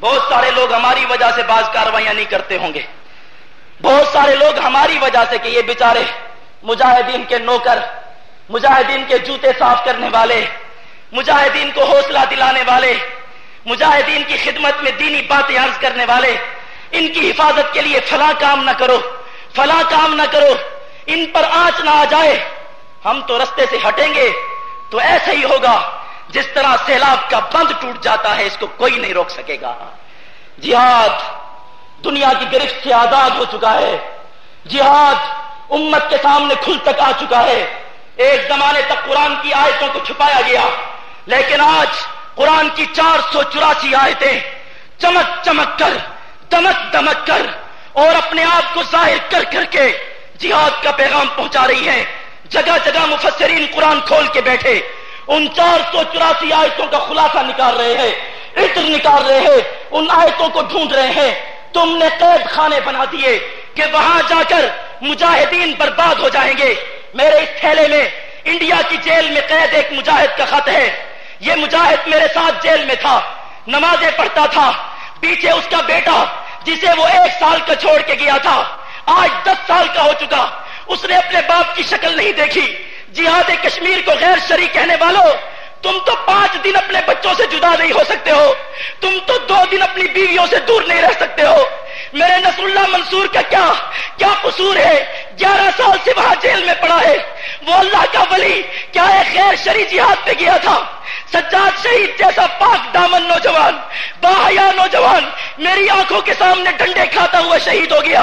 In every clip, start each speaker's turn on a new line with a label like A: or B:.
A: بہت سارے لوگ ہماری وجہ سے بعض کاروائیاں نہیں کرتے ہوں گے۔ بہت سارے لوگ ہماری وجہ سے کہ یہ بیچارے مجاہدین کے نوکر، مجاہدین کے جوتے صاف کرنے والے، مجاہدین کو حوصلہ دلانے والے، مجاہدین کی خدمت میں دینی باتیں عرض کرنے والے، ان کی حفاظت کے لیے فلاں کام نہ کرو، فلاں کام نہ کرو، ان پر آنچ نہ آ جائے، ہم تو رستے سے ہٹیں گے تو ایسا ہی ہوگا۔ جس طرح سیلاب کا بند ٹوٹ جاتا ہے، اس کو کوئی نہیں روک سکے گا۔ جہاد دنیا کی گرفت سے آزاد ہو چکا ہے۔ جہاد امت کے سامنے کھل تک آ چکا ہے۔ ایک زمانے تک قرآن کی آیتوں کو چھپایا گیا۔ لیکن آج قرآن کی چار سو چوراسی آیتیں چمک چمک کر، دمک دمک کر اور اپنے آپ کو ظاہر کر کر کے جہاد کا پیغام پہنچا رہی ہیں۔ جگہ جگہ مفسرین قرآن کھول کے بیٹھے۔ ان چار سو چوراسی آیتوں کا خلاصہ نکال رہے ہیں، عطر نکال رہے ہیں، ان آیتوں کو ڈھونڈ رہے ہیں۔ تم نے قید خانے بنا دیے کہ وہاں جا کر مجاہدین برباد ہو جائیں گے۔ میرے اس تھیلے میں انڈیا کی جیل میں قید ایک مجاہد کا خط ہے۔ یہ مجاہد میرے ساتھ جیل میں تھا، نمازیں پڑھتا تھا، پیچھے اس کا بیٹا، جسے وہ ایک سال کا چھوڑ کے گیا تھا۔ آج دس سال کا ہو چکا، اس نے اپنے باپ کی شکل نہیں دیکھی۔ جہاد کشمیر کو غیر شری کہنے والوں تم تو پانچ دن اپنے بچوں سے جدا نہیں ہو سکتے ہو۔ تم تو دو دن اپنی بیویوں سے دور نہیں رہ سکتے ہو۔ میرے نصر اللہ منصور کا کیا کیا قصور ہے؟ گیارہ سال سے وہاں جیل میں پڑا ہے۔ وہ اللہ کا ولی کیا ایک غیر شری جہاد پہ گیا تھا؟ سجاد شہید جیسا پاک دامن نوجوان، باحیا نوجوان میری آنکھوں کے سامنے ڈنڈے کھاتا ہوا شہید ہو گیا۔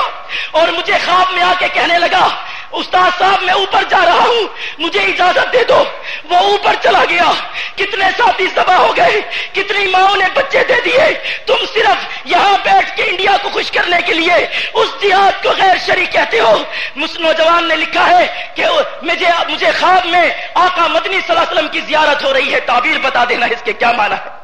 A: اور مجھے خواب میں آ کے کہنے لگا استاد صاحب، میں اوپر جا رہا ہوں۔ مجھے اجازت دے دو۔ وہ اوپر چلا گیا۔ کتنے ساتھی سبا ہو گئے۔ کتنی ماؤں نے بچے دے دیے۔ تم صرف یہاں بیٹھ کے انڈیا کو خوش کرنے کے لیے اس جہاد کو غیر شریک کہتے ہو۔ مس نوجوان نے لکھا ہے کہ مجھے مجھے خواب میں آقا مدنی صلی اللہ علیہ وسلم کی زیارت ہو رہی ہے۔ تعبیر بتا دینا اس کے کیا مانا ہے۔